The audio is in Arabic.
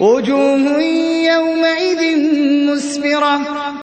وُجُوهٌ يَوْمَئِذٍ مُّسْفِرَةٌ.